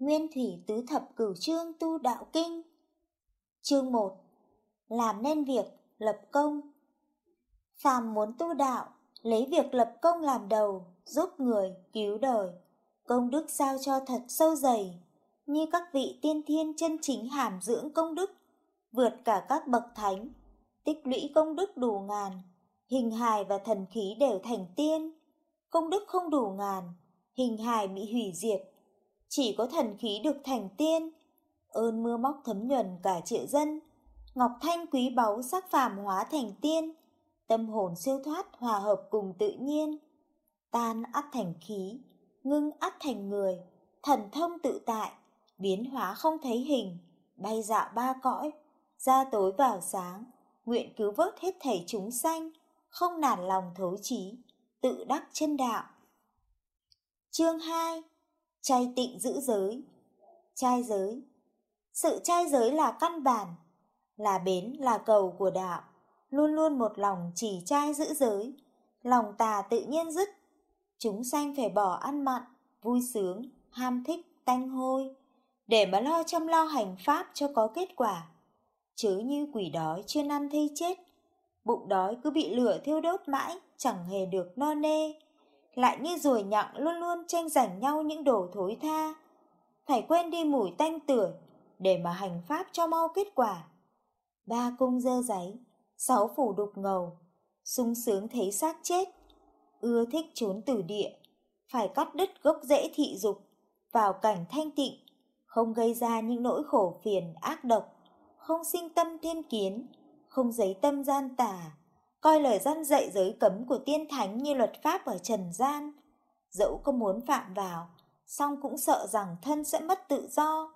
Nguyên thủy tứ thập cửu chương tu đạo kinh. Chương 1. Làm nên việc lập công. Phàm muốn tu đạo, lấy việc lập công làm đầu, giúp người, cứu đời. Công đức sao cho thật sâu dày, như các vị tiên thiên chân chính hàm dưỡng công đức, vượt cả các bậc thánh, tích lũy công đức đủ ngàn, hình hài và thần khí đều thành tiên. Công đức không đủ ngàn, hình hài bị hủy diệt, chỉ có thần khí được thành tiên. Ơn mưa móc thấm nhuần cả triệu dân, ngọc thanh quý báu sắc phàm hóa thành tiên, tâm hồn siêu thoát hòa hợp cùng tự nhiên. Tan ắt thành khí, ngưng ắt thành người, thần thông tự tại, biến hóa không thấy hình, bay dạo ba cõi, ra tối vào sáng, nguyện cứu vớt hết thảy chúng sanh, không nản lòng thấu trí tự đắc chân đạo. Chương 2 Chay tịnh giữ giới. Trai giới. Sự trai giới là căn bản, là bến, là cầu của đạo, luôn luôn một lòng chỉ trai giữ giới, lòng tà tự nhiên dứt. Chúng sanh phải bỏ ăn mặn, vui sướng, ham thích, tanh hôi, để mà lo chăm lo hành pháp cho có kết quả. Chứ như quỷ đói chưa ăn thây chết, bụng đói cứ bị lửa thiêu đốt mãi, chẳng hề được no nê lại như ruồi nhặng luôn luôn tranh giành nhau những đồ thối tha. Phải quên đi mùi tanh tưởi để mà hành pháp cho mau kết quả. Ba cung dơ giấy, sáu phủ đục ngầu, sung sướng thấy xác chết, ưa thích trốn tử địa, phải cắt đứt gốc rễ thị dục, vào cảnh thanh tịnh, không gây ra những nỗi khổ phiền ác độc, không sinh tâm thiên kiến, không giấy tâm gian tà, coi lời dân dạy giới cấm của tiên thánh như luật pháp ở trần gian. Dẫu có muốn phạm vào, song cũng sợ rằng thân sẽ mất tự do.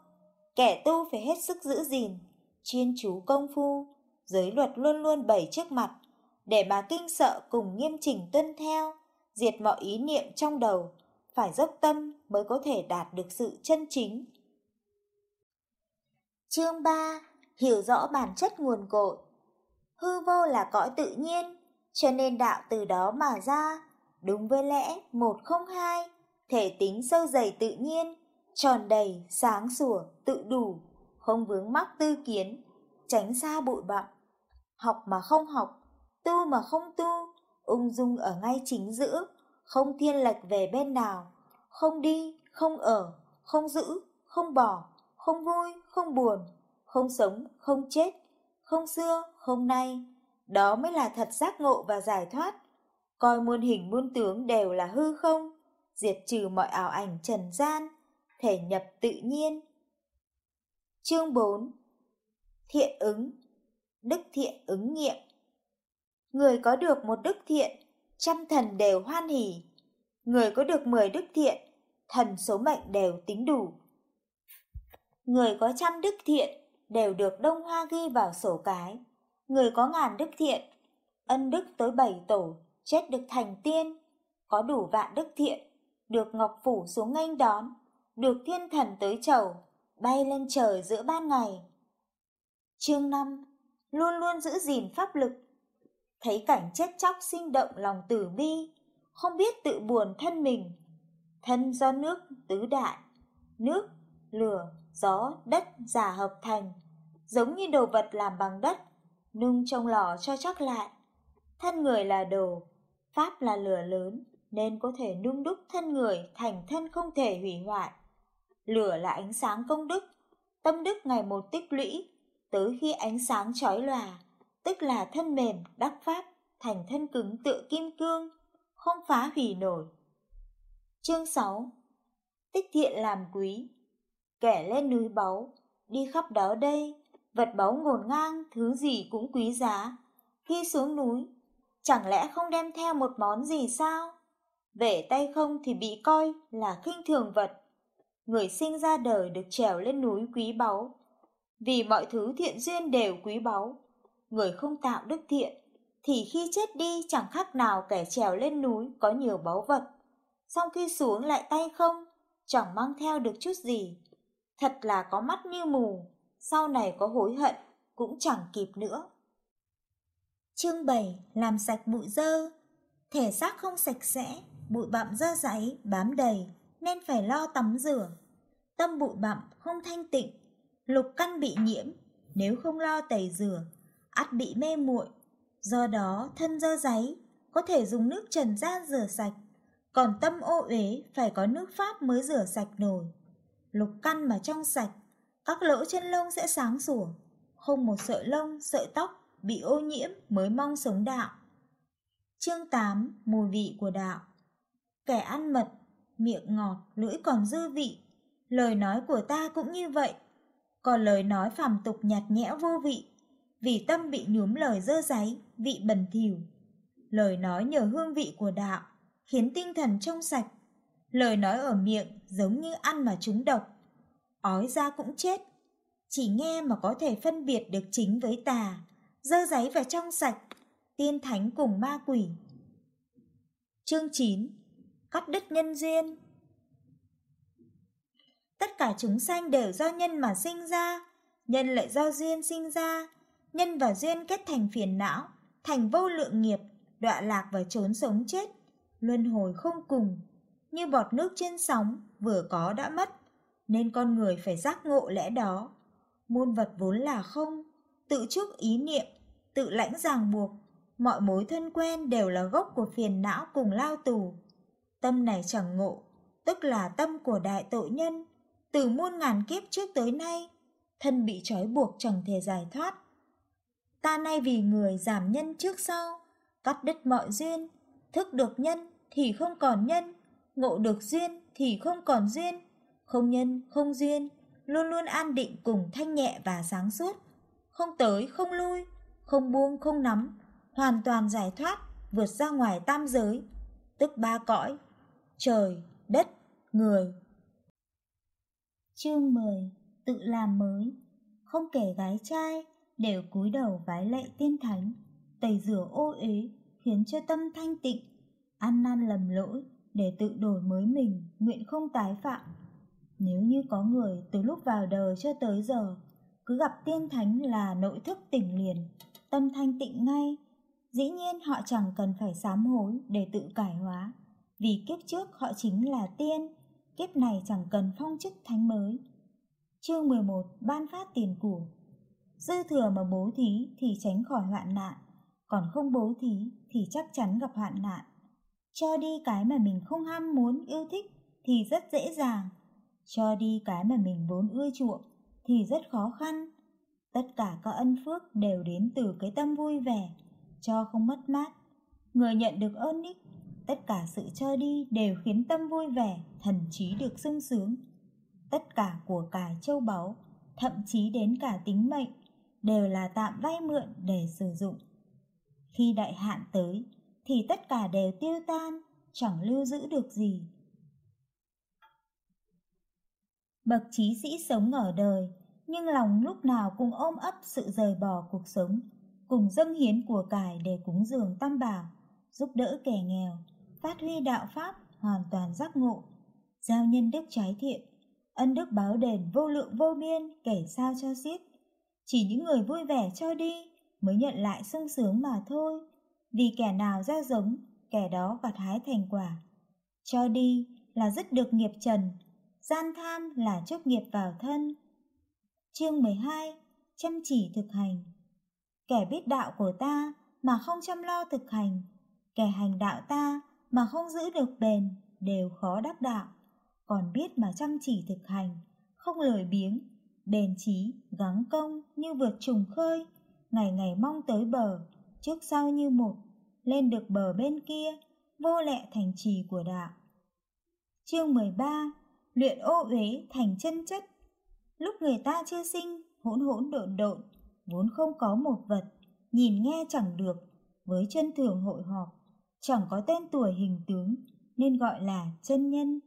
Kẻ tu phải hết sức giữ gìn, chuyên chú công phu, giới luật luôn luôn bày trước mặt, để mà kinh sợ cùng nghiêm chỉnh tuân theo, diệt mọi ý niệm trong đầu, phải dốc tâm mới có thể đạt được sự chân chính. Chương 3 Hiểu rõ bản chất nguồn cội hư vô là cõi tự nhiên, cho nên đạo từ đó mà ra, đúng với lẽ một không hai, thể tính sâu dày tự nhiên, tròn đầy, sáng sủa, tự đủ, không vướng mắc tư kiến, tránh xa bụi bặm. Học mà không học, tu mà không tu, ung dung ở ngay chính giữa, không thiên lệch về bên nào, không đi, không ở, không giữ, không bỏ, không vui, không buồn, không sống, không chết, không xưa, hôm nay. Đó mới là thật giác ngộ và giải thoát. Coi muôn hình muôn tướng đều là hư không, diệt trừ mọi ảo ảnh trần gian, thể nhập tự nhiên. Chương 4 Thiện ứng Đức thiện ứng nghiệm Người có được một đức thiện, trăm thần đều hoan hỉ. Người có được mười đức thiện, thần số mệnh đều tính đủ. Người có trăm đức thiện, đều được Đông Hoa ghi vào sổ cái. Người có ngàn đức thiện, ân đức tới bảy tổ, chết được thành tiên, có đủ vạn đức thiện, được Ngọc Phủ xuống nghênh đón, được thiên thần tới chầu, bay lên trời giữa ban ngày. Chương 5 Luôn luôn giữ gìn pháp lực, thấy cảnh chết chóc sinh động lòng tử bi, không biết tự buồn thân mình. Thân do nước tứ đại, nước, lửa, gió, đất giả hợp thành, giống như đồ vật làm bằng đất, nung trong lò cho chắc lại. Thân người là đồ, pháp là lửa lớn, nên có thể nung đúc thân người thành thân không thể hủy hoại. Lửa là ánh sáng công đức, tâm đức ngày một tích lũy, tới khi ánh sáng chói lòa, tức là thân mềm, đắc pháp, thành thân cứng tựa kim cương, không phá hủy nổi. Chương 6 Tích thiện làm quý Kẻ lên núi báu, đi khắp đó đây, vật báu ngổn ngang, thứ gì cũng quý giá. Khi xuống núi, chẳng lẽ không đem theo một món gì sao? Về tay không thì bị coi là khinh thường vật. Người sinh ra đời được trèo lên núi quý báu, vì mọi thứ thiện duyên đều quý báu. Người không tạo đức thiện, thì khi chết đi chẳng khác nào kẻ trèo lên núi có nhiều báu vật. song khi xuống lại tay không, chẳng mang theo được chút gì. Thật là có mắt như mù, sau này có hối hận cũng chẳng kịp nữa. Chương 7 làm sạch bụi dơ. Thể xác không sạch sẽ, bụi bặm dơ giấy bám đầy nên phải lo tắm rửa. tâm bụi bặm không thanh tịnh, lục căn bị nhiễm, nếu không lo tẩy rửa, ắt bị mê muội. Do đó, thân dơ giấy có thể dùng nước trần gian rửa sạch, còn tâm ô uế phải có nước pháp mới rửa sạch nổi. Lục căn mà trong sạch, các lỗ chân lông sẽ sáng sủa, không một sợi lông, sợi tóc bị ô nhiễm mới mong sống đạo. Chương 8 Mùi vị của đạo Kẻ ăn mật, miệng ngọt, lưỡi còn dư vị. Lời nói của ta cũng như vậy. Còn lời nói phàm tục nhạt nhẽo vô vị, vì tâm bị nhuốm lời dơ giấy, vị bẩn thỉu. Lời nói nhờ hương vị của đạo, khiến tinh thần trong sạch. Lời nói ở miệng giống như ăn mà trúng độc. Ói ra cũng chết. Chỉ nghe mà có thể phân biệt được chính với tà, dơ giấy và trong sạch, tiên thánh cùng ma quỷ. Chương 9 Cắt đứt nhân duyên. Tất cả chúng sanh đều do nhân mà sinh ra, nhân lại do duyên sinh ra, nhân và duyên kết thành phiền não, thành vô lượng nghiệp, đọa lạc và trốn sống chết, luân hồi không cùng, như bọt nước trên sóng, vừa có đã mất, nên con người phải giác ngộ lẽ đó. Muôn vật vốn là không, tự trước ý niệm, tự lãnh ràng buộc, mọi mối thân quen đều là gốc của phiền não cùng lao tù. Tâm này chẳng ngộ, tức là tâm của đại tội nhân, từ muôn ngàn kiếp trước tới nay, thân bị trói buộc chẳng thể giải thoát. Ta nay vì người giảm nhân trước sau, cắt đứt mọi duyên, thức được nhân thì không còn nhân, ngộ được duyên thì không còn duyên, không nhân, không duyên, luôn luôn an định cùng thanh nhẹ và sáng suốt, không tới, không lui, không buông, không nắm, hoàn toàn giải thoát, vượt ra ngoài tam giới, tức ba cõi, trời, đất, người. Chương 10 Tự làm mới. Không kể gái trai, đều cúi đầu vái lệ tiên thánh, tẩy rửa ô uế khiến cho tâm thanh tịnh, ăn năn lầm lỗi để tự đổi mới mình, nguyện không tái phạm. Nếu như có người từ lúc vào đời cho tới giờ, cứ gặp tiên thánh là nội thức tỉnh liền, tâm thanh tịnh ngay, dĩ nhiên họ chẳng cần phải sám hối để tự cải hóa, vì kiếp trước họ chính là tiên, kiếp này chẳng cần phong chức thánh mới. Chương 11 Ban phát tiền của Dư thừa mà bố thí thì tránh khỏi hoạn nạn, còn không bố thí thì chắc chắn gặp hoạn nạn. Cho đi cái mà mình không ham muốn yêu thích thì rất dễ dàng, cho đi cái mà mình vốn ưa chuộng thì rất khó khăn. Tất cả các ân phước đều đến từ cái tâm vui vẻ, cho không mất mát. Người nhận được ơn ích, tất cả sự cho đi đều khiến tâm vui vẻ, thần trí được sung sướng. Tất cả của cải châu báu, thậm chí đến cả tính mệnh, đều là tạm vay mượn để sử dụng. Khi đại hạn tới, thì tất cả đều tiêu tan, chẳng lưu giữ được gì. Bậc trí sĩ sống ở đời, nhưng lòng lúc nào cũng ôm ấp sự rời bỏ cuộc sống, cùng dâng hiến của cải để cúng dường tam bảo, giúp đỡ kẻ nghèo, phát huy đạo pháp hoàn toàn giác ngộ, giao nhân đức trái thiện, ân đức báo đền vô lượng vô biên kể sao cho xiết. Chỉ những người vui vẻ cho đi mới nhận lại sung sướng mà thôi, vì kẻ nào ra giống, kẻ đó gặt hái thành quả. Cho đi là dứt được nghiệp trần, gian tham là chốc nghiệp vào thân. Chương 12 Chăm chỉ thực hành Kẻ biết đạo của ta mà không chăm lo thực hành, kẻ hành đạo ta mà không giữ được bền đều khó đắc đạo, còn biết mà chăm chỉ thực hành, không lười biếng, bền trí, gắng công như vượt trùng khơi, ngày ngày mong tới bờ, trước sau như một, lên được bờ bên kia, vô lẹ thành trì của đạo. Chương 13 Luyện ô uế thành chân chất Lúc người ta chưa sinh, hỗn hỗn độn độn, vốn không có một vật, nhìn nghe chẳng được, với chân thường hội họp, chẳng có tên tuổi hình tướng, nên gọi là chân nhân.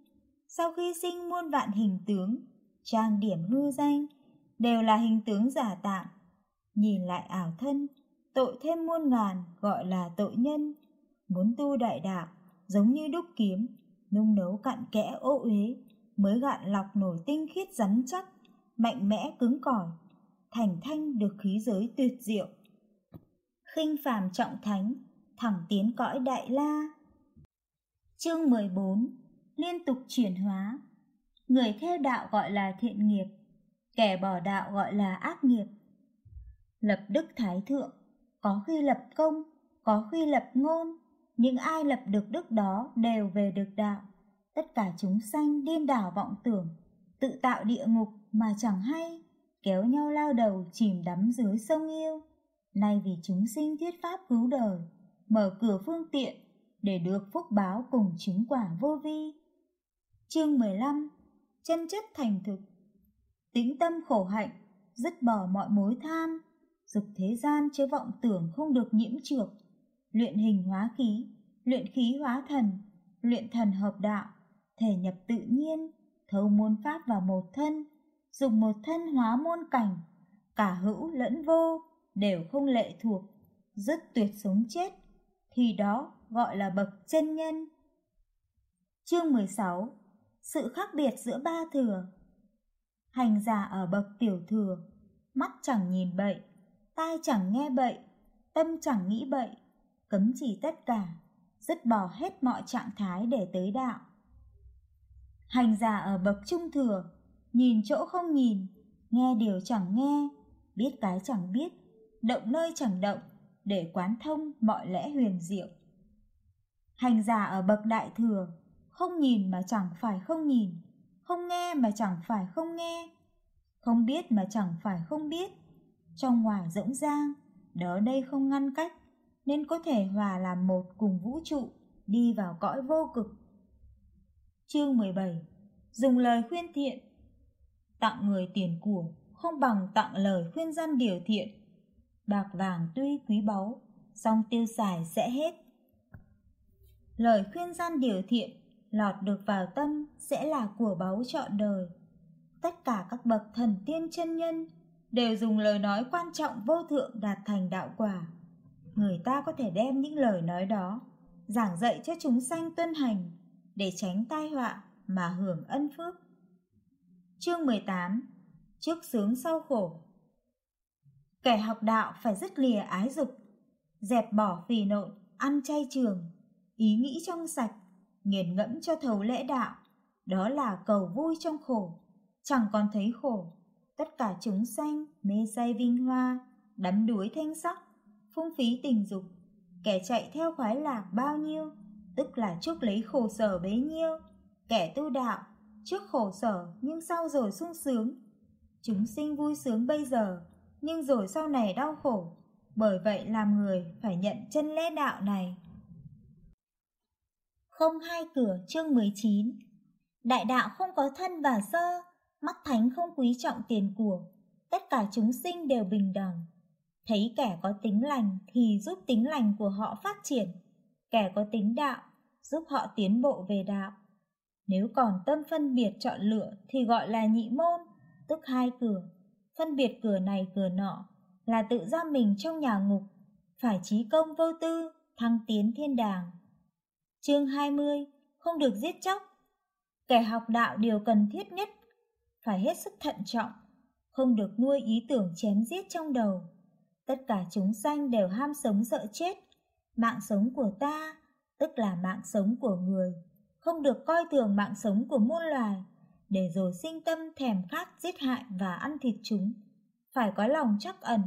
Sau khi sinh muôn vạn hình tướng, trang điểm hư danh, đều là hình tướng giả tạm. Nhìn lại ảo thân, tội thêm muôn ngàn gọi là tội nhân. Muốn tu đại đạo, giống như đúc kiếm, nung nấu cặn kẽ ô uế, mới gạn lọc nổi tinh khiết rắn chắc, mạnh mẽ cứng cỏi, thành thanh được khí giới tuyệt diệu. khinh phàm trọng thánh, thẳng tiến cõi đại la. Chương 14 Liên tục chuyển hóa Người theo đạo gọi là thiện nghiệp, kẻ bỏ đạo gọi là ác nghiệp. Lập đức thái thượng, có khi lập công, có khi lập ngôn, những ai lập được đức đó đều về được đạo. Tất cả chúng sanh điên đảo vọng tưởng, tự tạo địa ngục mà chẳng hay, kéo nhau lao đầu chìm đắm dưới sông yêu. Nay vì chúng sinh thuyết pháp cứu đời, mở cửa phương tiện để được phúc báo cùng chứng quả vô vi. Chương 15 Chân chất thành thực Tĩnh tâm khổ hạnh, dứt bỏ mọi mối tham, dục thế gian chứa vọng tưởng không được nhiễm trược, luyện hình hóa khí, luyện khí hóa thần, luyện thần hợp đạo, thể nhập tự nhiên, thấu môn pháp vào một thân, dùng một thân hóa môn cảnh, cả hữu lẫn vô, đều không lệ thuộc, dứt tuyệt sống chết, thì đó gọi là bậc chân nhân. Chương 16 Sự khác biệt giữa ba thừa Hành giả ở bậc tiểu thừa, mắt chẳng nhìn bậy, tai chẳng nghe bậy, tâm chẳng nghĩ bậy, cấm chỉ tất cả, dứt bỏ hết mọi trạng thái để tới đạo. Hành giả ở bậc trung thừa, nhìn chỗ không nhìn, nghe điều chẳng nghe, biết cái chẳng biết, động nơi chẳng động, để quán thông mọi lẽ huyền diệu. Hành giả ở bậc đại thừa, không nhìn mà chẳng phải không nhìn, không nghe mà chẳng phải không nghe, không biết mà chẳng phải không biết. Trong ngoài rỗng rang, đó đây không ngăn cách, nên có thể hòa làm một cùng vũ trụ, đi vào cõi vô cực. Chương 17 Dùng lời khuyên thiện Tặng người tiền của không bằng tặng lời khuyên dân điều thiện. Bạc vàng tuy quý báu, song tiêu xài sẽ hết. Lời khuyên gian điều thiện lọt được vào tâm sẽ là của báu trọn đời. Tất cả các bậc thần tiên chân nhân đều dùng lời nói quan trọng vô thượng đạt thành đạo quả. Người ta có thể đem những lời nói đó giảng dạy cho chúng sanh tuân hành để tránh tai họa mà hưởng ân phước. Chương 18 Trước sướng sau khổ Kẻ học đạo phải dứt lìa ái dục, dẹp bỏ phì nội, ăn chay trường, ý nghĩ trong sạch, nghiền ngẫm cho thấu lễ đạo, đó là cầu vui trong khổ, chẳng còn thấy khổ. Tất cả chúng sanh mê say vinh hoa, đắm đuối thanh sắc, phung phí tình dục, kẻ chạy theo khoái lạc bao nhiêu, tức là trước lấy khổ sở bấy nhiêu, kẻ tu đạo, trước khổ sở nhưng sau rồi sung sướng. Chúng sinh vui sướng bây giờ, nhưng rồi sau này đau khổ, bởi vậy làm người phải nhận chân lẽ đạo này. Không hai cửa chương 19 Đại đạo không có thân và sơ, mắt thánh không quý trọng tiền của, tất cả chúng sinh đều bình đẳng. Thấy kẻ có tính lành thì giúp tính lành của họ phát triển, kẻ có tính đạo giúp họ tiến bộ về đạo. Nếu còn tâm phân biệt chọn lựa thì gọi là nhị môn, tức hai cửa. Phân biệt cửa này cửa nọ là tự giam mình trong nhà ngục, phải trí công vô tư, thăng tiến thiên đàng. Chương 20 Không được giết chóc Kẻ học đạo điều cần thiết nhất phải hết sức thận trọng, không được nuôi ý tưởng chém giết trong đầu. Tất cả chúng sanh đều ham sống sợ chết, mạng sống của ta, tức là mạng sống của người, không được coi thường mạng sống của muôn loài, để rồi sinh tâm thèm khát giết hại và ăn thịt chúng. Phải có lòng chắc ẩn,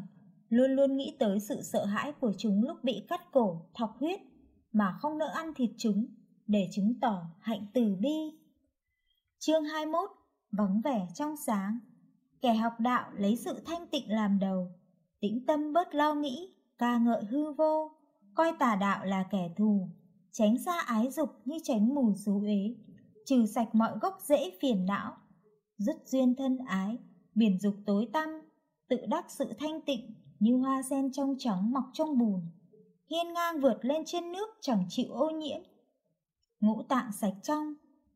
luôn luôn nghĩ tới sự sợ hãi của chúng lúc bị cắt cổ, thọc huyết, mà không nỡ ăn thịt chúng, để chứng tỏ hạnh từ bi. Chương 21 Vắng vẻ trong sáng Kẻ học đạo lấy sự thanh tịnh làm đầu, tĩnh tâm bớt lo nghĩ, ca ngợi hư vô, coi tà đạo là kẻ thù, tránh xa ái dục như tránh mù xú uế, trừ sạch mọi gốc rễ phiền não, dứt duyên thân ái, biển dục tối tăm, tự đắc sự thanh tịnh như hoa sen trong trắng mọc trong bùn, hiên ngang vượt lên trên nước chẳng chịu ô nhiễm. Ngũ tạng sạch trong,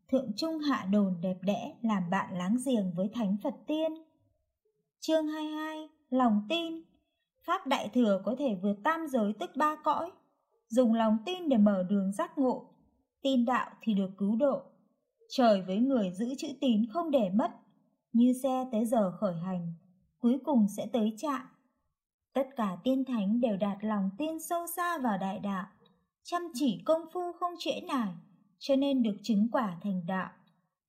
thượng trung hạ đồn đẹp đẽ làm bạn láng giềng với thánh Phật tiên. Chương 22, lòng tin. Pháp đại thừa có thể vượt tam giới tức ba cõi, dùng lòng tin để mở đường giác ngộ, tin đạo thì được cứu độ. Trời với người giữ chữ tín không để mất, như xe tới giờ khởi hành, cuối cùng sẽ tới trạm. Tất cả tiên thánh đều đạt lòng tin sâu xa vào đại đạo, chăm chỉ công phu không trễ nải, cho nên được chứng quả thành đạo.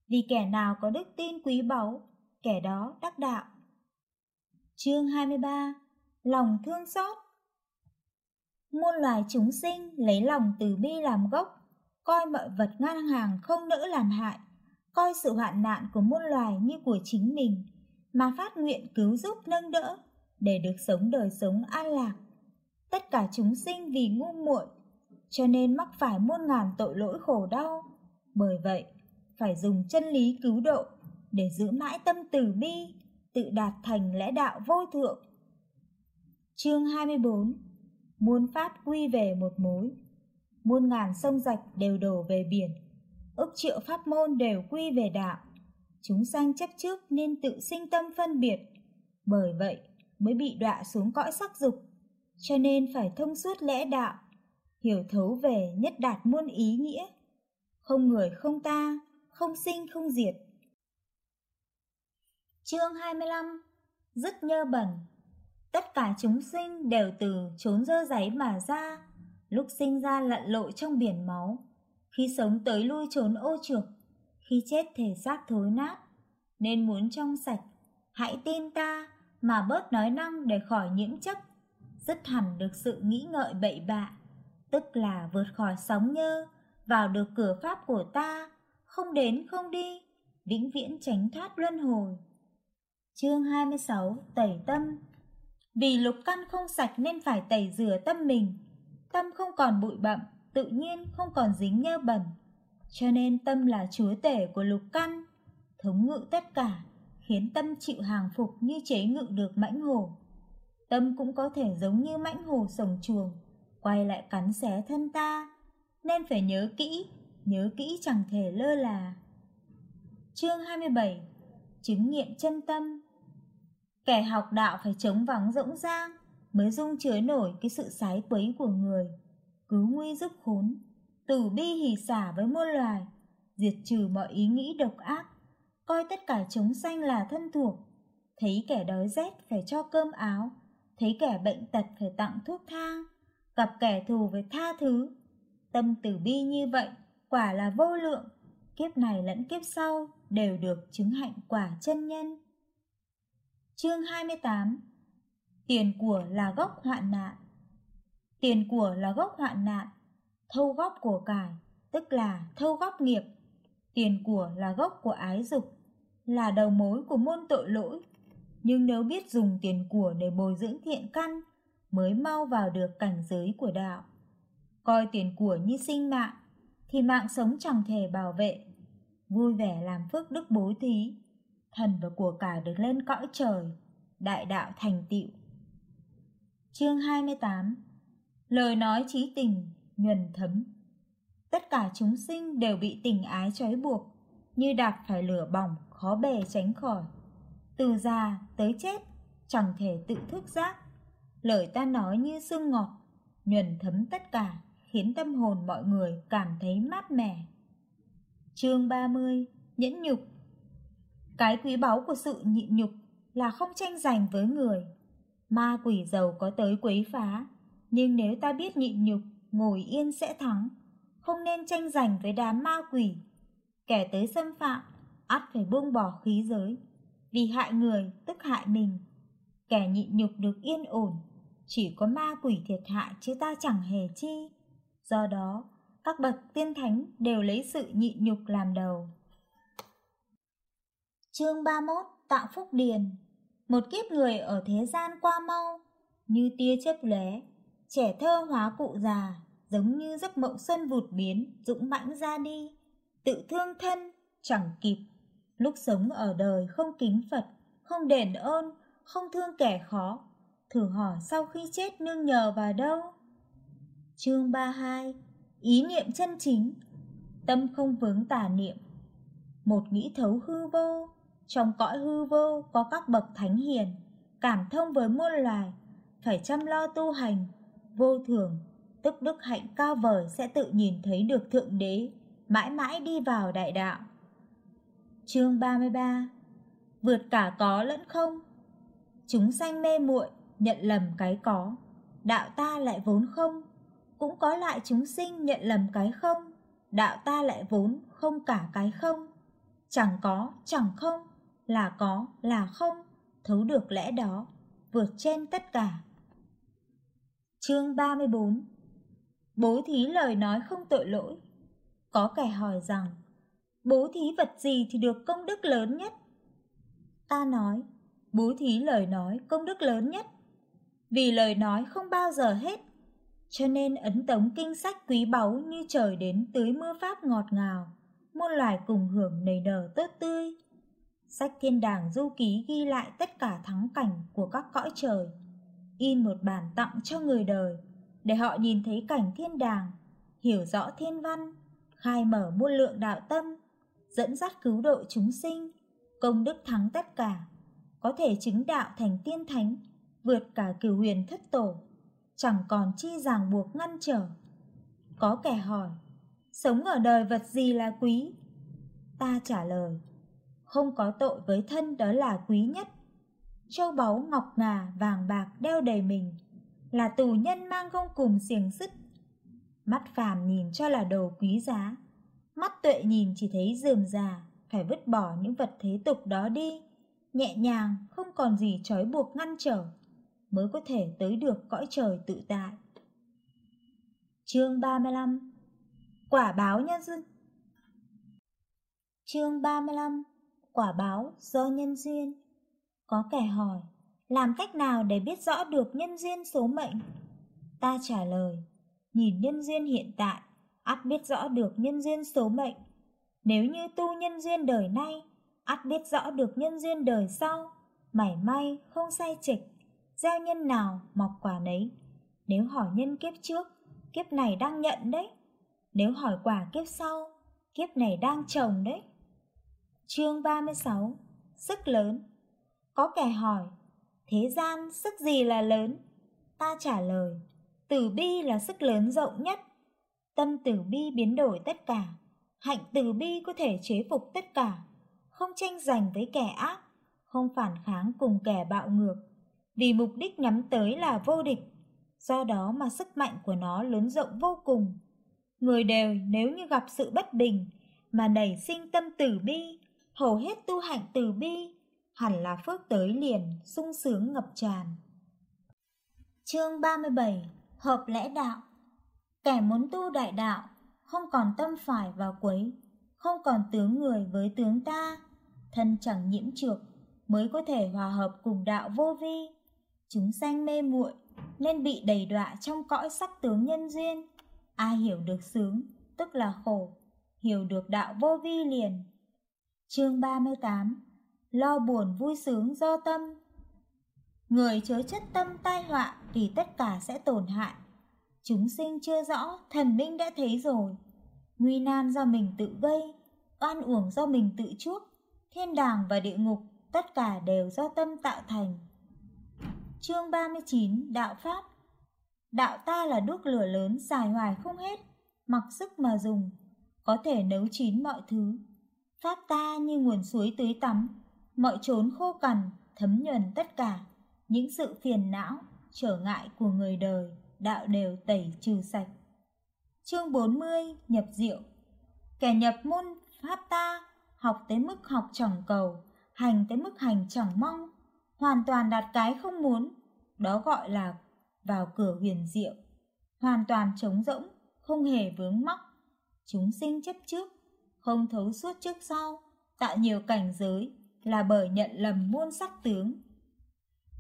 Vì kẻ nào có đức tin quý báu, kẻ đó đắc đạo. Chương 23 Lòng thương xót Muôn loài chúng sinh lấy lòng từ bi làm gốc, coi mọi vật ngang hàng không nỡ làm hại, coi sự hoạn nạn của muôn loài như của chính mình, mà phát nguyện cứu giúp nâng đỡ, để được sống đời sống an lạc. Tất cả chúng sinh vì ngu muội, cho nên mắc phải muôn ngàn tội lỗi khổ đau. Bởi vậy, phải dùng chân lý cứu độ để giữ mãi tâm từ bi, tự đạt thành lẽ đạo vô thượng. Chương 24 Muôn pháp quy về một mối. Muôn ngàn sông rạch đều đổ về biển. Ước triệu pháp môn đều quy về đạo. Chúng sanh chấp trước nên tự sinh tâm phân biệt. Bởi vậy mới bị đọa xuống cõi sắc dục. Cho nên phải thông suốt lẽ đạo Hiểu thấu về nhất đạt muôn ý nghĩa. Không người không ta, không sinh không diệt. Chương 25 Dứt nhơ bẩn. Tất cả chúng sinh đều từ trốn dơ giấy mà ra, lúc sinh ra lặn lội trong biển máu, khi sống tới lui trốn ô trược, khi chết thể xác thối nát, nên muốn trong sạch, hãy tin ta mà bớt nói năng để khỏi nhiễm chấp, dứt hẳn được sự nghĩ ngợi bậy bạ, tức là vượt khỏi sóng nhơ, vào được cửa pháp của ta, không đến không đi, vĩnh viễn tránh thoát luân hồi. Chương 26 Tẩy tâm vì lục căn không sạch nên phải tẩy rửa tâm mình. Tâm không còn bụi bặm, tự nhiên không còn dính nhơ bẩn. Cho nên tâm là chúa tể của lục căn, thống ngự tất cả, khiến tâm chịu hàng phục như chế ngự được mãnh hổ. Tâm cũng có thể giống như mãnh hổ sồng chuồng, quay lại cắn xé thân ta, nên phải nhớ kỹ, nhớ kỹ chẳng thể lơ là. Chương 27 Chứng nghiệm chân tâm Kẻ học đạo phải chống vắng rỗng rang mới dung chứa nổi cái sự sái quấy của người. Cứu nguy giúp khốn, tử bi hỉ xả với muôn loài, diệt trừ mọi ý nghĩ độc ác, coi tất cả chúng sanh là thân thuộc. Thấy kẻ đói rét phải cho cơm áo, thấy kẻ bệnh tật phải tặng thuốc thang, gặp kẻ thù phải tha thứ. Tâm tử bi như vậy quả là vô lượng, kiếp này lẫn kiếp sau đều được chứng hạnh quả chân nhân. Chương 28 Tiền của là gốc hoạn nạn. Tiền của là gốc hoạn nạn. Thâu góp của cải, Tức là thâu góp nghiệp. Tiền của là gốc của ái dục, Là đầu mối của môn tội lỗi. Nhưng nếu biết dùng tiền của để bồi dưỡng thiện căn, Mới mau vào được cảnh giới của đạo. Coi tiền của như sinh mạng, Thì mạng sống chẳng thể bảo vệ. Vui vẻ làm phước đức bố thí thần và của cải được lên cõi trời, đại đạo thành tựu. Chương 28 Lời nói trí tình, nhuần thấm Tất cả chúng sinh đều bị tình ái trói buộc, như đạp phải lửa bỏng, khó bề tránh khỏi. Từ già tới chết, chẳng thể tự thức giác. Lời ta nói như sương ngọt, nhuần thấm tất cả, khiến tâm hồn mọi người cảm thấy mát mẻ. Chương 30 Nhẫn nhục cái quý báu của sự nhịn nhục là không tranh giành với người. Ma quỷ giàu có tới quấy phá, nhưng nếu ta biết nhịn nhục, ngồi yên sẽ thắng. Không nên tranh giành với đám ma quỷ. Kẻ tới xâm phạm, ắt phải buông bỏ khí giới. Vì hại người, tức hại mình. Kẻ nhịn nhục được yên ổn, chỉ có ma quỷ thiệt hại chứ ta chẳng hề chi. Do đó, các bậc tiên thánh đều lấy sự nhịn nhục làm đầu. Chương 31 Tạo Phúc Điền Một kiếp người ở thế gian qua mau, như tia chớp lóe, trẻ thơ hóa cụ già, giống như giấc mộng xuân vụt biến, dũng mãnh ra đi, tự thương thân, chẳng kịp. Lúc sống ở đời không kính Phật, không đền ơn, không thương kẻ khó, thử hỏi sau khi chết nương nhờ vào đâu? Chương 32 Ý niệm chân chính Tâm không vướng tà niệm Một nghĩ thấu hư vô trong cõi hư vô có các bậc thánh hiền, cảm thông với muôn loài, phải chăm lo tu hành, vô thường, tức đức hạnh cao vời sẽ tự nhìn thấy được Thượng Đế, mãi mãi đi vào đại đạo. Chương 33 Vượt cả có lẫn không? Chúng sanh mê muội nhận lầm cái có, đạo ta lại vốn không, cũng có lại chúng sinh nhận lầm cái không, đạo ta lại vốn không cả cái không? Chẳng có, chẳng không, là có, là không, thấu được lẽ đó, vượt trên tất cả. Chương 34 Bố thí lời nói không tội lỗi Có kẻ hỏi rằng Bố thí vật gì thì được công đức lớn nhất? Ta nói Bố thí lời nói công đức lớn nhất Vì lời nói không bao giờ hết Cho nên ấn tống kinh sách quý báu như trời đến tưới mưa pháp ngọt ngào Muôn loài cùng hưởng nảy nở tốt tươi Sách thiên đàng du ký ghi lại tất cả thắng cảnh của các cõi trời In một bản tặng cho người đời để họ nhìn thấy cảnh thiên đàng, hiểu rõ thiên văn, khai mở muôn lượng đạo tâm, dẫn dắt cứu độ chúng sinh, công đức thắng tất cả, có thể chứng đạo thành tiên thánh, vượt cả cửu huyền thất tổ, chẳng còn chi ràng buộc ngăn trở. Có kẻ hỏi, sống ở đời vật gì là quý? Ta trả lời, không có tội với thân đó là quý nhất. Châu báu ngọc ngà vàng bạc đeo đầy mình, là tù nhân mang gông cùng xiềng xích. Mắt phàm nhìn cho là đồ quý giá, mắt tuệ nhìn chỉ thấy dườm già, phải vứt bỏ những vật thế tục đó đi, nhẹ nhàng không còn gì trói buộc ngăn trở, mới có thể tới được cõi trời tự tại. Chương 35 Quả báo nhân dân Chương 35 Quả báo do nhân duyên Có kẻ hỏi làm cách nào để biết rõ được nhân duyên số mệnh? Ta trả lời, nhìn nhân duyên hiện tại, ắt biết rõ được nhân duyên số mệnh. Nếu như tu nhân duyên đời nay, ắt biết rõ được nhân duyên đời sau, mảy may không sai trịch. gieo nhân nào mọc quả nấy. Nếu hỏi nhân kiếp trước, kiếp này đang nhận đấy. Nếu hỏi quả kiếp sau, kiếp này đang trồng đấy. Chương 36 Sức lớn Có kẻ hỏi Thế gian sức gì là lớn? Ta trả lời, từ bi là sức lớn rộng nhất. Tâm từ bi biến đổi tất cả, hạnh từ bi có thể chế phục tất cả, không tranh giành với kẻ ác, không phản kháng cùng kẻ bạo ngược, vì mục đích nhắm tới là vô địch, do đó mà sức mạnh của nó lớn rộng vô cùng. Người đều nếu như gặp sự bất bình mà nảy sinh tâm từ bi, hầu hết tu hạnh từ bi hẳn là phước tới liền, sung sướng ngập tràn. Chương 37 Hợp lẽ đạo Kẻ muốn tu đại đạo, không còn tâm phải vào quấy, không còn tướng người với tướng ta, thân chẳng nhiễm trược, mới có thể hòa hợp cùng đạo vô vi. Chúng sanh mê muội nên bị đầy đọa trong cõi sắc tướng nhân duyên. Ai hiểu được sướng, tức là khổ, hiểu được đạo vô vi liền. Chương 38 lo buồn vui sướng do tâm. Người chớ chất tâm tai họa thì tất cả sẽ tổn hại. Chúng sinh chưa rõ, thần minh đã thấy rồi. Nguy nan do mình tự gây, oan uổng do mình tự chuốc, thiên đàng và địa ngục tất cả đều do tâm tạo thành. Chương 39 Đạo Pháp Đạo ta là đuốc lửa lớn xài hoài không hết, mặc sức mà dùng, có thể nấu chín mọi thứ. Pháp ta như nguồn suối tưới tắm, mọi chốn khô cằn, thấm nhuần tất cả, những sự phiền não, trở ngại của người đời, đạo đều tẩy trừ sạch. Chương 40 Nhập Diệu Kẻ nhập môn Pháp ta, học tới mức học chẳng cầu, hành tới mức hành chẳng mong, hoàn toàn đạt cái không muốn, đó gọi là vào cửa huyền diệu, hoàn toàn trống rỗng, không hề vướng mắc. Chúng sinh chấp trước, không thấu suốt trước sau, tạo nhiều cảnh giới, là bởi nhận lầm muôn sắc tướng.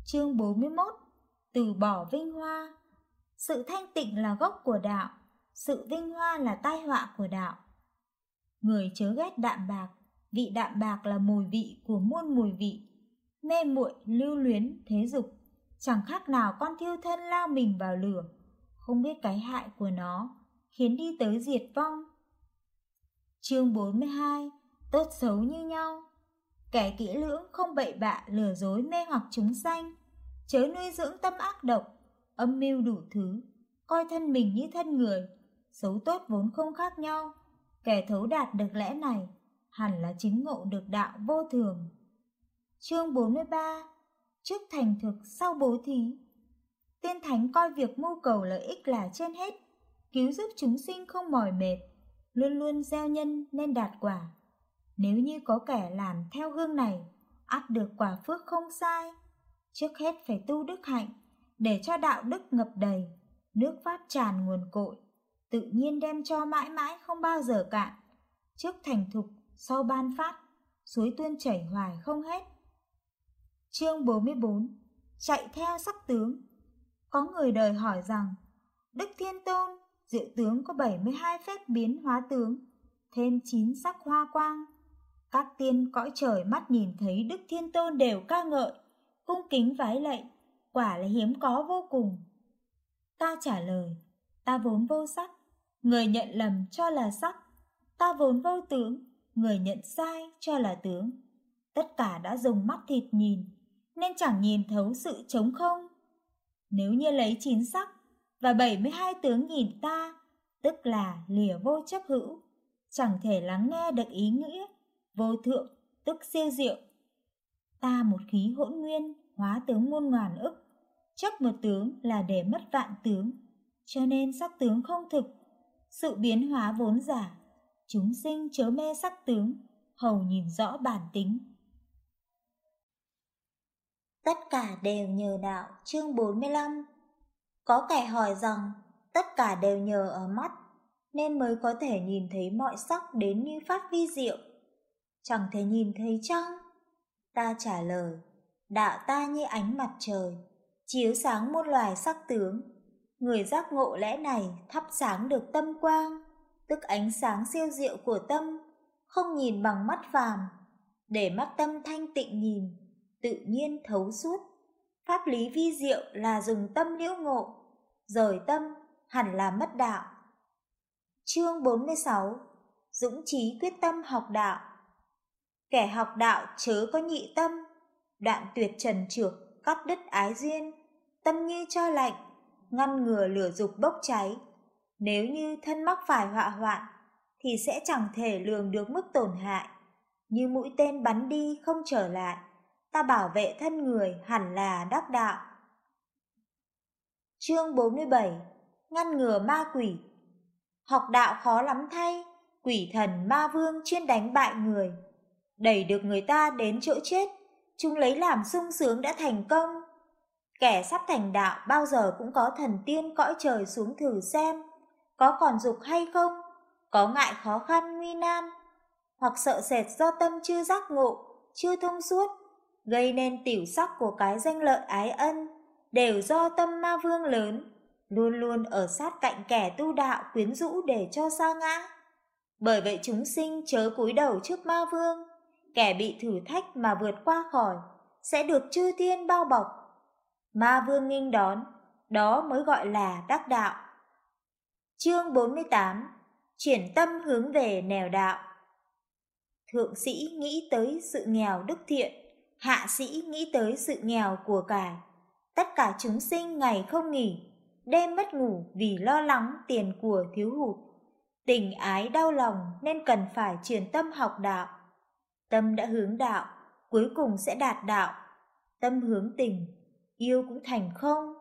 Chương 41 Từ bỏ vinh hoa Sự thanh tịnh là gốc của đạo, sự vinh hoa là tai họa của đạo. Người chớ ghét đạm bạc, vị đạm bạc là mùi vị của muôn mùi vị. Mê muội lưu luyến, thế dục, chẳng khác nào con thiêu thân lao mình vào lửa, không biết cái hại của nó, khiến đi tới diệt vong. Chương 42 Tốt xấu như nhau Kẻ kỹ lưỡng không bậy bạ lừa dối mê hoặc chúng sanh, chớ nuôi dưỡng tâm ác độc, âm mưu đủ thứ, coi thân mình như thân người, xấu tốt vốn không khác nhau. Kẻ thấu đạt được lẽ này, hẳn là chính ngộ được đạo vô thường. Chương 43 Trước thành thực sau bố thí Tiên Thánh coi việc mưu cầu lợi ích là trên hết, cứu giúp chúng sinh không mỏi mệt, luôn luôn gieo nhân nên đạt quả. Nếu như có kẻ làm theo gương này, ắt được quả phước không sai. Trước hết phải tu đức hạnh, để cho đạo đức ngập đầy, nước phát tràn nguồn cội, tự nhiên đem cho mãi mãi không bao giờ cạn. Trước thành thục, sau ban phát, suối tuôn chảy hoài không hết. Chương 44 Chạy theo sắc tướng Có người đời hỏi rằng Đức Thiên Tôn Diệu tướng có 72 phép biến hóa tướng, Thêm 9 sắc hoa quang. Các tiên cõi trời mắt nhìn thấy Đức Thiên Tôn đều ca ngợi, Cung kính vái lạy, Quả là hiếm có vô cùng. Ta trả lời, Ta vốn vô sắc, Người nhận lầm cho là sắc. Ta vốn vô tướng, Người nhận sai cho là tướng. Tất cả đã dùng mắt thịt nhìn, nên chẳng nhìn thấu sự trống không. Nếu như lấy chín sắc và 72 tướng nhìn ta, tức là lìa vô chấp hữu, chẳng thể lắng nghe được ý nghĩa, vô thượng, tức siêu diệu. Ta một khí hỗn nguyên, hóa tướng muôn ngàn ức, chấp một tướng là để mất vạn tướng, cho nên sắc tướng không thực, sự biến hóa vốn giả, chúng sinh chớ mê sắc tướng, hầu nhìn rõ bản tính. Tất cả đều nhờ đạo, chương 45. Có kẻ hỏi rằng, tất cả đều nhờ ở mắt, nên mới có thể nhìn thấy mọi sắc đến như phát vi diệu. Chẳng thể nhìn thấy chăng? Ta trả lời, đạo ta như ánh mặt trời, chiếu sáng muôn loài sắc tướng. Người giác ngộ lẽ này thắp sáng được tâm quang, tức ánh sáng siêu diệu của tâm, không nhìn bằng mắt phàm, để mắt tâm thanh tịnh nhìn tự nhiên thấu suốt. Pháp lý vi diệu là dùng tâm liễu ngộ, rời tâm hẳn là mất đạo. Chương 46 Dũng trí quyết tâm học đạo Kẻ học đạo chớ có nhị tâm, đoạn tuyệt trần trược, cắt đứt ái duyên, tâm như cho lạnh, ngăn ngừa lửa dục bốc cháy. Nếu như thân mắc phải họa hoạn, thì sẽ chẳng thể lường được mức tổn hại, như mũi tên bắn đi không trở lại ta bảo vệ thân người hẳn là đắc đạo. Chương 47 Ngăn ngừa ma quỷ Học đạo khó lắm thay, quỷ thần ma vương chuyên đánh bại người. Đẩy được người ta đến chỗ chết, chúng lấy làm sung sướng đã thành công. Kẻ sắp thành đạo bao giờ cũng có thần tiên cõi trời xuống thử xem, có còn dục hay không, có ngại khó khăn nguy nan, hoặc sợ sệt do tâm chưa giác ngộ, chưa thông suốt, gây nên tiểu sắc của cái danh lợi ái ân, đều do tâm ma vương lớn, luôn luôn ở sát cạnh kẻ tu đạo quyến rũ để cho sa ngã. Bởi vậy chúng sinh chớ cúi đầu trước ma vương, kẻ bị thử thách mà vượt qua khỏi, sẽ được chư thiên bao bọc. Ma vương nghinh đón, đó mới gọi là đắc đạo. Chương 48 Chuyển tâm hướng về nẻo đạo Thượng sĩ nghĩ tới sự nghèo đức thiện, hạ sĩ nghĩ tới sự nghèo của cải. Tất cả chúng sinh ngày không nghỉ, đêm mất ngủ vì lo lắng tiền của thiếu hụt. Tình ái đau lòng nên cần phải truyền tâm học đạo. Tâm đã hướng đạo, cuối cùng sẽ đạt đạo. Tâm hướng tình, yêu cũng thành không.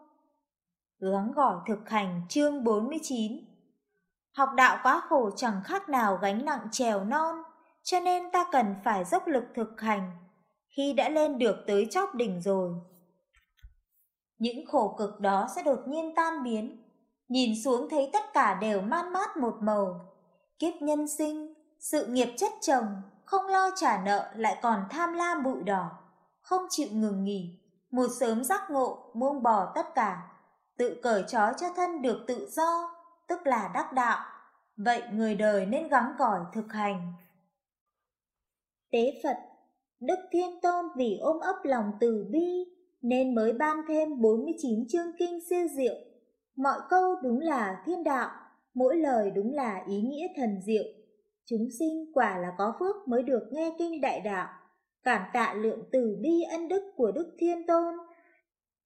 Gắng gỏi thực hành chương 49 Học đạo quá khổ chẳng khác nào gánh nặng trèo non, cho nên ta cần phải dốc lực thực hành khi đã lên được tới chóp đỉnh rồi. Những khổ cực đó sẽ đột nhiên tan biến, nhìn xuống thấy tất cả đều man mát một màu. Kiếp nhân sinh, sự nghiệp chất chồng, không lo trả nợ lại còn tham lam bụi đỏ, không chịu ngừng nghỉ, một sớm giác ngộ buông bỏ tất cả, tự cởi trói cho thân được tự do, tức là đắc đạo. Vậy người đời nên gắng cỏi thực hành. Tế Phật Đức Thiên Tôn vì ôm ấp lòng từ bi nên mới ban thêm 49 chương kinh siêu diệu. Mọi câu đúng là thiên đạo, mỗi lời đúng là ý nghĩa thần diệu. Chúng sinh quả là có phước mới được nghe kinh đại đạo, cảm tạ lượng từ bi ân đức của Đức Thiên Tôn.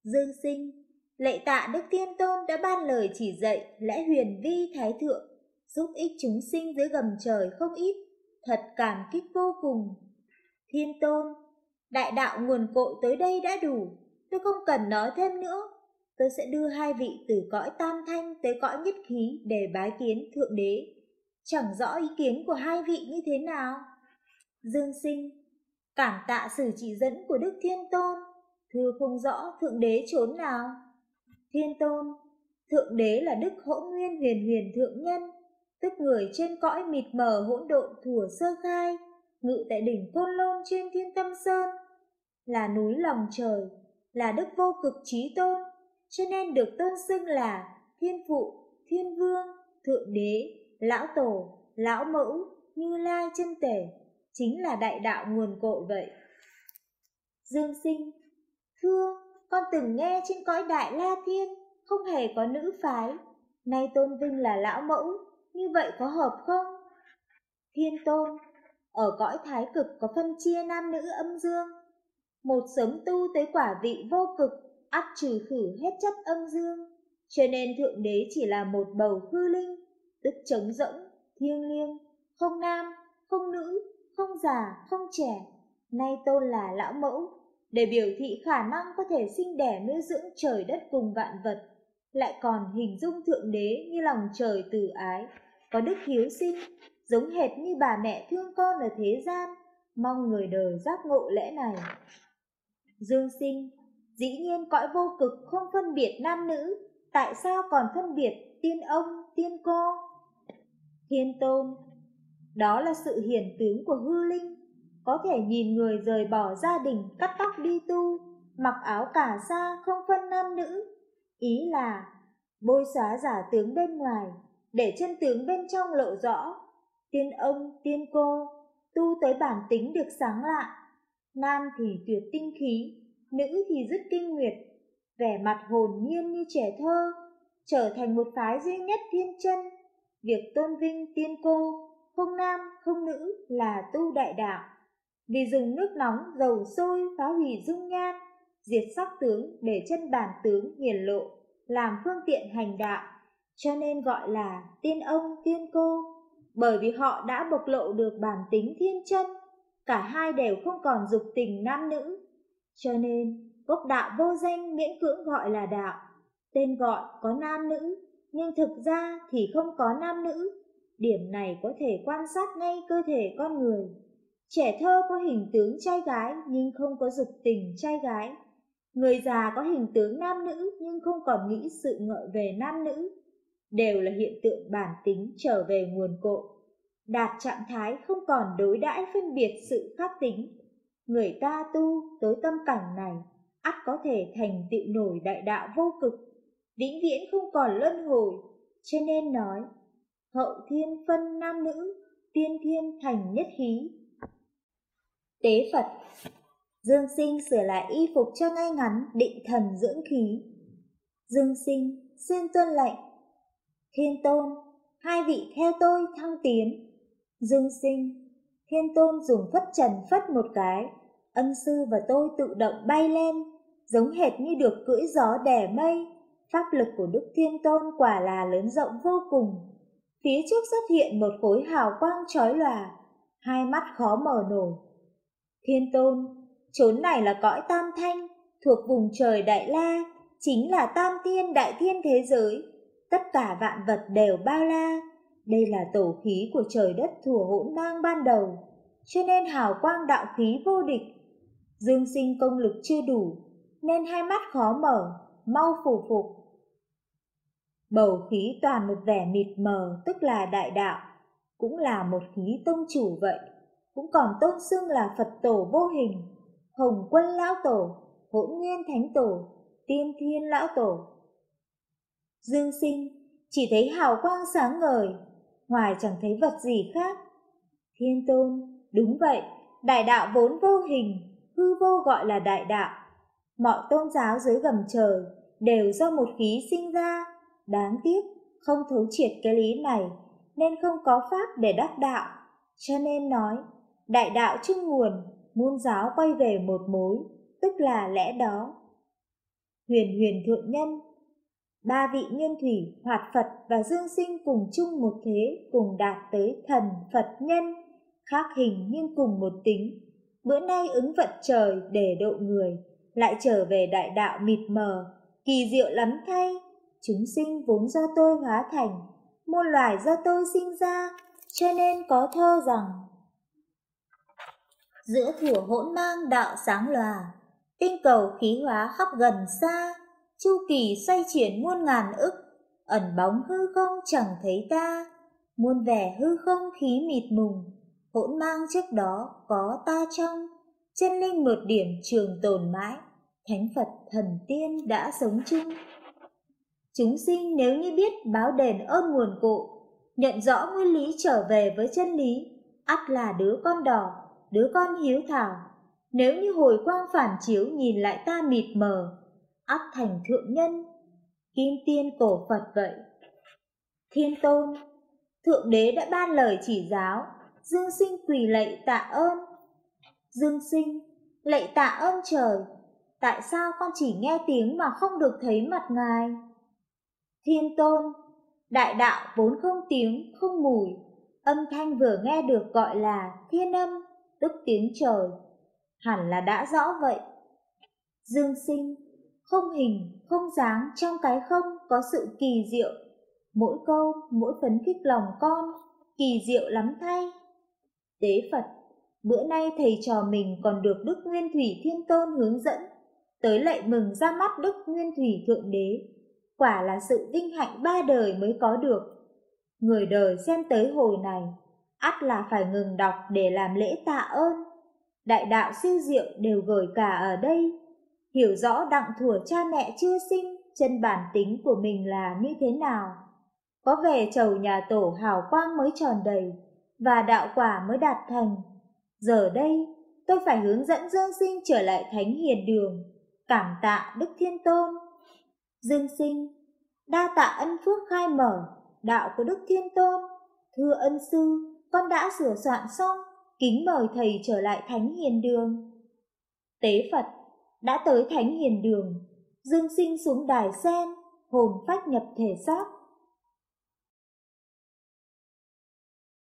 Dương sinh, lệ tạ Đức Thiên Tôn đã ban lời chỉ dạy lẽ huyền vi thái thượng, giúp ích chúng sinh dưới gầm trời không ít, thật cảm kích vô cùng. Thiên Tôn, đại đạo nguồn cội tới đây đã đủ, tôi không cần nói thêm nữa. Tôi sẽ đưa hai vị từ cõi tam thanh tới cõi nhất khí để bái kiến Thượng Đế. Chẳng rõ ý kiến của hai vị như thế nào. Dương sinh, cảm tạ sự chỉ dẫn của Đức Thiên Tôn, thưa không rõ Thượng Đế trốn nào. Thiên Tôn, Thượng Đế là Đức Hỗn Nguyên Huyền Huyền Thượng Nhân, tức người trên cõi mịt mờ hỗn độn thủa sơ khai, ngự tại đỉnh Côn Lôn trên Thiên Tâm Sơn, là núi lòng trời, là Đức Vô Cực Trí Tôn, cho nên được tôn xưng là Thiên Phụ, Thiên Vương, Thượng Đế, Lão Tổ, Lão Mẫu, Như Lai chân tể, chính là đại đạo nguồn cội vậy. Dương sinh, thưa, con từng nghe trên cõi đại la thiên, không hề có nữ phái, nay tôn vinh là lão mẫu, như vậy có hợp không? Thiên tôn, ở cõi thái cực có phân chia nam nữ âm dương, một sớm tu tới quả vị vô cực, ắt trừ khử hết chất âm dương, cho nên Thượng Đế chỉ là một bầu hư linh, tức trống rỗng, thiêng liêng, không nam, không nữ, không già, không trẻ, nay tôn là lão mẫu, để biểu thị khả năng có thể sinh đẻ nuôi dưỡng trời đất cùng vạn vật, lại còn hình dung Thượng Đế như lòng trời từ ái, có đức hiếu sinh, giống hệt như bà mẹ thương con ở thế gian, mong người đời giác ngộ lẽ này. Dương sinh, dĩ nhiên cõi vô cực không phân biệt nam nữ, tại sao còn phân biệt tiên ông, tiên cô? Thiên tôn, đó là sự hiển tướng của hư linh, có thể nhìn người rời bỏ gia đình cắt tóc đi tu, mặc áo cả sa không phân nam nữ. Ý là bôi xóa giả tướng bên ngoài, để chân tướng bên trong lộ rõ. Tiên ông, tiên cô, tu tới bản tính được sáng lạ. Nam thì tuyệt tinh khí, nữ thì dứt kinh nguyệt, vẻ mặt hồn nhiên như trẻ thơ, trở thành một phái duy nhất thiên chân. Việc tôn vinh tiên cô, không nam không nữ là tu đại đạo. Vì dùng nước nóng dầu sôi phá hủy dung nhan, diệt sắc tướng để chân bản tướng hiển lộ, làm phương tiện hành đạo, cho nên gọi là tiên ông tiên cô, bởi vì họ đã bộc lộ được bản tính thiên chân, cả hai đều không còn dục tình nam nữ. Cho nên, gốc đạo vô danh miễn cưỡng gọi là đạo, tên gọi có nam nữ, nhưng thực ra thì không có nam nữ. Điểm này có thể quan sát ngay cơ thể con người. Trẻ thơ có hình tướng trai gái nhưng không có dục tình trai gái. Người già có hình tướng nam nữ nhưng không còn nghĩ sự ngợi về nam nữ. Đều là hiện tượng bản tính trở về nguồn cội. Đạt trạng thái không còn đối đãi phân biệt sự khác tính. Người ta tu tới tâm cảnh này, ắt có thể thành tựu nổi đại đạo vô cực, vĩnh viễn không còn luân hồi, cho nên nói hậu thiên phân nam nữ, tiên thiên thành nhất khí. Tế Phật Dương sinh sửa lại y phục cho ngay ngắn, định thần dưỡng khí. Dương sinh, xin tuân lệnh. Thiên tôn, hai vị theo tôi thăng tiến. Dương sinh, thiên tôn dùng phất trần phất một cái, ân sư và tôi tự động bay lên, giống hệt như được cưỡi gió đè mây. Pháp lực của Đức Thiên Tôn quả là lớn rộng vô cùng. Phía trước xuất hiện một khối hào quang chói lòa, hai mắt khó mở nổi. Thiên Tôn, chốn này là cõi tam thanh, thuộc vùng trời Đại La, chính là tam Thiên đại thiên thế giới. Tất cả vạn vật đều bao la. Đây là tổ khí của trời đất thủa hỗn mang ban đầu, cho nên hào quang đạo khí vô địch. Dương sinh công lực chưa đủ, nên hai mắt khó mở, mau phủ phục. Bầu khí toàn một vẻ mịt mờ tức là đại đạo, cũng là một khí tông chủ vậy, cũng còn tôn xưng là Phật tổ vô hình, Hồng Quân Lão Tổ, Hỗn Nguyên Thánh Tổ, Tiên Thiên Lão Tổ. Dương sinh chỉ thấy hào quang sáng ngời, ngoài chẳng thấy vật gì khác. Thiên Tôn, đúng vậy, đại đạo vốn vô hình, hư vô gọi là đại đạo. Mọi tôn giáo dưới gầm trời đều do một khí sinh ra, Đáng tiếc, không thấu triệt cái lý này, nên không có pháp để đắc đạo. Cho nên nói, đại đạo chung nguồn, muôn giáo quay về một mối, tức là lẽ đó. Huyền huyền thượng nhân Ba vị nguyên thủy, hoạt Phật và dương sinh cùng chung một thế, cùng đạt tới thần Phật nhân, khác hình nhưng cùng một tính. Bữa nay ứng vận trời để độ người, lại trở về đại đạo mịt mờ, kỳ diệu lắm thay, Chúng sinh vốn do tôi hóa thành, muôn loài do tôi sinh ra, cho nên có thơ rằng Giữa thủa hỗn mang đạo sáng lòa, tinh cầu khí hóa khắp gần xa, chu kỳ xoay chuyển muôn ngàn ức, ẩn bóng hư không chẳng thấy ta, muôn vẻ hư không khí mịt mùng, hỗn mang trước đó có ta trong, chân linh một điểm trường tồn mãi, thánh Phật thần tiên đã sống chung. Chúng sinh nếu như biết báo đền ơn nguồn cụ, nhận rõ nguyên lý trở về với chân lý, ắt là đứa con đỏ, đứa con hiếu thảo. Nếu như hồi quang phản chiếu nhìn lại ta mịt mờ, ắt thành thượng nhân, kim tiên tổ Phật vậy. Thiên Tôn, Thượng Đế đã ban lời chỉ giáo, Dương Sinh quỳ lạy tạ ơn. Dương Sinh, lạy tạ ơn trời, tại sao con chỉ nghe tiếng mà không được thấy mặt Ngài? Thiên Tôn, đại đạo vốn không tiếng, không mùi, âm thanh vừa nghe được gọi là thiên âm, tức tiếng trời, hẳn là đã rõ vậy. Dương sinh, không hình, không dáng trong cái không có sự kỳ diệu, mỗi câu, mỗi phấn khích lòng con, kỳ diệu lắm thay. Tế Phật, bữa nay thầy trò mình còn được Đức Nguyên Thủy Thiên Tôn hướng dẫn, tới lại mừng ra mắt Đức Nguyên Thủy Thượng Đế quả là sự vinh hạnh ba đời mới có được. Người đời xem tới hồi này, ắt là phải ngừng đọc để làm lễ tạ ơn. Đại đạo siêu diệu đều gửi cả ở đây, hiểu rõ đặng thủa cha mẹ chưa sinh, chân bản tính của mình là như thế nào. Có về chầu nhà tổ hào quang mới tròn đầy, và đạo quả mới đạt thành. Giờ đây, tôi phải hướng dẫn Dương Sinh trở lại Thánh Hiền Đường, cảm tạ Đức Thiên Tôn Dương sinh, đa tạ ân phước khai mở, đạo của Đức Thiên Tôn. Thưa ân sư, con đã sửa soạn xong, kính mời thầy trở lại Thánh Hiền Đường. Tế Phật đã tới Thánh Hiền Đường, Dương sinh xuống đài sen, hồn phách nhập thể xác,